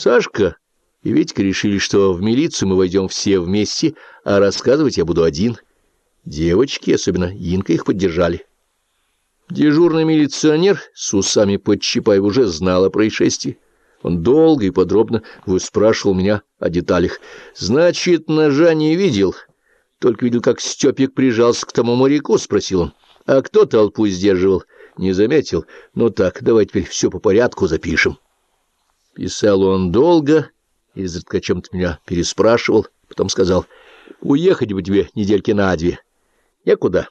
Сашка и Витька решили, что в милицию мы войдем все вместе, а рассказывать я буду один. Девочки, особенно Инка, их поддержали. Дежурный милиционер с усами под Чапаев уже знал о происшествии. Он долго и подробно выспрашивал меня о деталях. «Значит, ножа не видел?» Только видел, как Степик прижался к тому моряку, спросил он. «А кто толпу сдерживал?» «Не заметил. Ну так, давай теперь все по порядку запишем». Писал он долго, изредка о чем-то меня переспрашивал, потом сказал, «Уехать бы тебе недельки на две». «Некуда».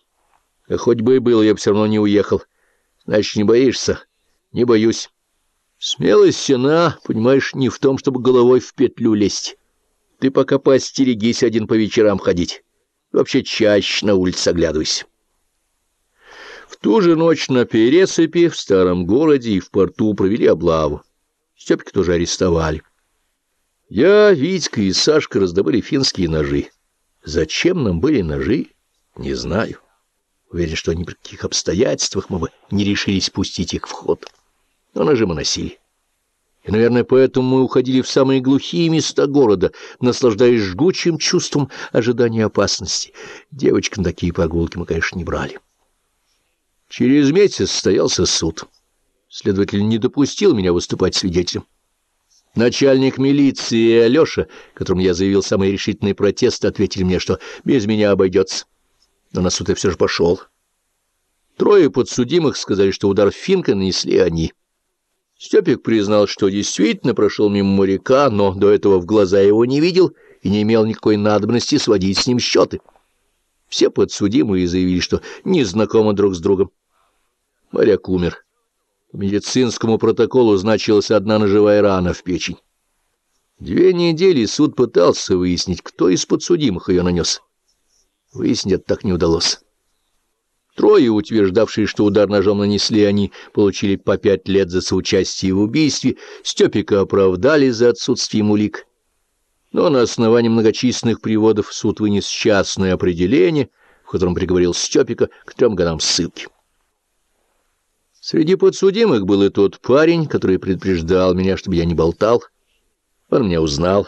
А хоть бы и был, я бы все равно не уехал. Значит, не боишься? Не боюсь. Смелость сена, понимаешь, не в том, чтобы головой в петлю лезть. Ты пока поостерегись один по вечерам ходить. Вообще чаще на улице оглядывайся. В ту же ночь на пересыпи в старом городе и в порту провели облаву. Степки тоже арестовали. Я, Витька и Сашка раздобыли финские ножи. Зачем нам были ножи, не знаю. Уверен, что ни при каких обстоятельствах мы бы не решились пустить их в ход. Но ножи мы носили. И, наверное, поэтому мы уходили в самые глухие места города, наслаждаясь жгучим чувством ожидания опасности. Девочкам такие прогулки мы, конечно, не брали. Через месяц состоялся суд. Следователь не допустил меня выступать свидетелем. Начальник милиции и Алеша, которому я заявил самый решительный протест, ответили мне, что без меня обойдется но на суд я все же пошел. Трое подсудимых сказали, что удар финка нанесли они. Степик признал, что действительно прошел мимо моряка, но до этого в глаза его не видел и не имел никакой надобности сводить с ним счеты. Все подсудимые заявили, что не знакомы друг с другом. Моряк умер. По медицинскому протоколу значилась одна ножевая рана в печень. Две недели суд пытался выяснить, кто из подсудимых ее нанес. Выяснить это так не удалось. Трое, утверждавшие, что удар ножом нанесли они, получили по пять лет за соучастие в убийстве, Степика оправдали за отсутствие улик. Но на основании многочисленных приводов суд вынес частное определение, в котором приговорил Степика к трем годам ссылки. Среди подсудимых был и тот парень, который предупреждал меня, чтобы я не болтал. Он меня узнал,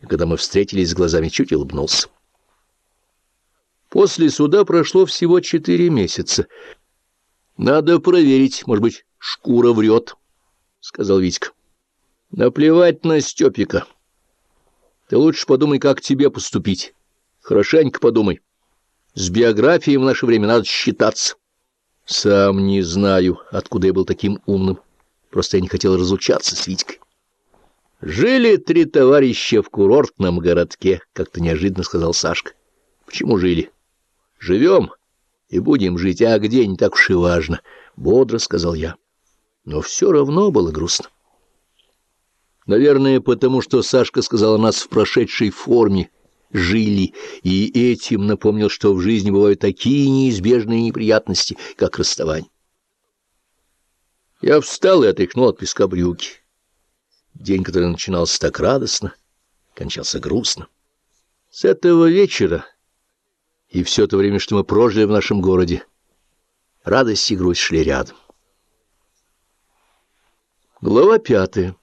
и когда мы встретились с глазами, чуть улыбнулся. После суда прошло всего четыре месяца. — Надо проверить, может быть, шкура врет, — сказал Витька. — Наплевать на Степика. Ты лучше подумай, как тебе поступить. Хорошенько подумай. С биографией в наше время надо считаться. Сам не знаю, откуда я был таким умным. Просто я не хотел разучаться с Витькой. Жили три товарища в курортном городке, как-то неожиданно сказал Сашка. Почему жили? Живем и будем жить, а где не так уж и важно, — бодро сказал я. Но все равно было грустно. Наверное, потому что Сашка сказала нас в прошедшей форме, жили, и этим напомнил, что в жизни бывают такие неизбежные неприятности, как расставание. Я встал и отряхнул от песка брюки. День, который начинался так радостно, кончался грустно. С этого вечера и все то время, что мы прожили в нашем городе, радость и грусть шли рядом. Глава пятая.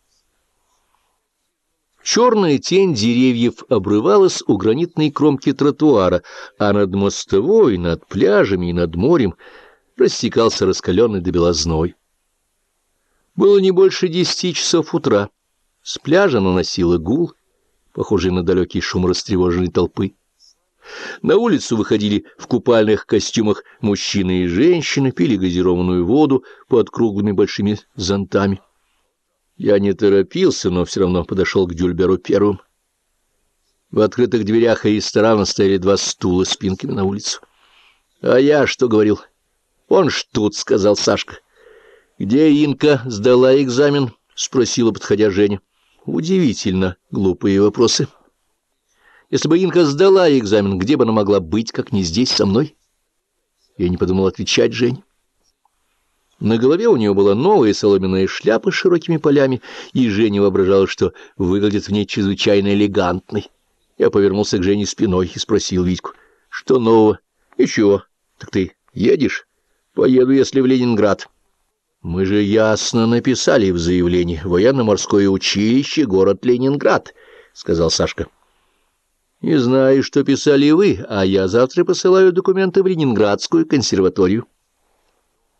Черная тень деревьев обрывалась у гранитной кромки тротуара, а над мостовой, над пляжами и над морем растекался раскаленный до белозной. Было не больше десяти часов утра. С пляжа наносило гул, похожий на далекий шум растревоженной толпы. На улицу выходили в купальных костюмах мужчины и женщины, пили газированную воду под круглыми большими зонтами. Я не торопился, но все равно подошел к Дюльберу первым. В открытых дверях ресторана стояли два стула с спинками на улицу. — А я что говорил? — Он ж тут, — сказал Сашка. — Где Инка сдала экзамен? — спросила, подходя Женя. — Удивительно глупые вопросы. — если бы Инка сдала экзамен, где бы она могла быть, как не здесь со мной? Я не подумал отвечать Жень. На голове у нее была новая соломенная шляпа с широкими полями, и Женя воображала, что выглядит в ней чрезвычайно элегантной. Я повернулся к Жене спиной и спросил Витьку, что нового? И чего? Так ты едешь? Поеду, если в Ленинград. Мы же ясно написали в заявлении «Военно-морское училище, город Ленинград», — сказал Сашка. «Не знаю, что писали вы, а я завтра посылаю документы в Ленинградскую консерваторию».